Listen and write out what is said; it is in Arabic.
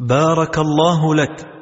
بارك الله لك.